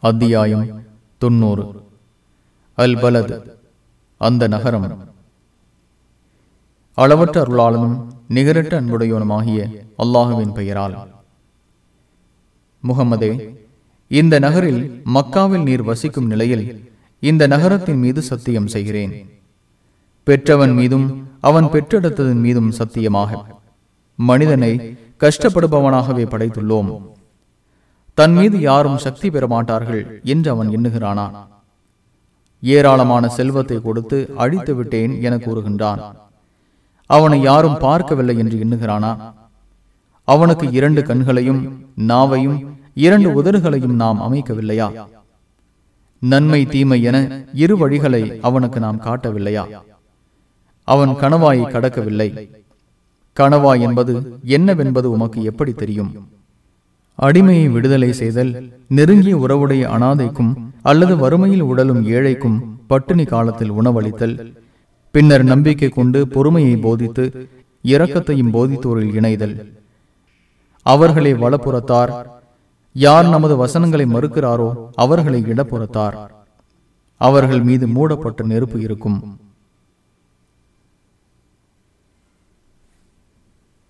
அத்தியாயம் தொன்னூறு அல் பலது அந்த நகரம். அளவற்ற அருளாளனும் நிகரற்ற அன்புடையவனுமாகிய அல்லாஹுவின் பெயரால். முகமதே இந்த நகரில் மக்காவில் நீர் வசிக்கும் நிலையில் இந்த நகரத்தின் மீது சத்தியம் செய்கிறேன். பெற்றவன் மீதும் அவன் பெற்றெடுத்ததன் மீதும் சத்தியமாக. மனிதனை கஷ்டப்படுபவனாகவே படைத்துள்ளோம். தன் மீது யாரும் சக்தி பெற மாட்டார்கள் என்று அவன் எண்ணுகிறானா? ஏராளமான செல்வத்தை கொடுத்து அழித்து விட்டேன் என கூறுகின்றான். அவனை யாரும் பார்க்கவில்லை என்று எண்ணுகிறானா? அவனுக்கு இரண்டு கண்களையும் நாவையும் இரண்டு உதடுகளையும் நாம் அமைக்கவில்லையா? நன்மை தீமை என இரு வழிகளை அவனுக்கு நாம் காட்டவில்லையா? அவன் கணவாயை கடக்கவில்லை. கணவாய் என்பது என்னவென்பது உமக்கு எப்படி தெரியும்? அடிமையை விடுதலை செய்தல் நெருங்கிய உறவுடைய அனாதைக்கும் அல்லது வறுமையில் உடலும் ஏழைக்கும் பட்டினி காலத்தில் உணவளித்தல் பின்னர் நம்பிக்கை கொண்டு பொறுமையை போதித்து இரக்கத்தையும் போதித்தோரில் இணைதல். அவர்களே வலப்புறத்தார் யார் நமது வசனங்களை மறுக்கிறாரோ அவர்களை இடப்புறத்தார். அவர்கள் மீது மூடப்பட்ட நெருப்பு இருக்கும்.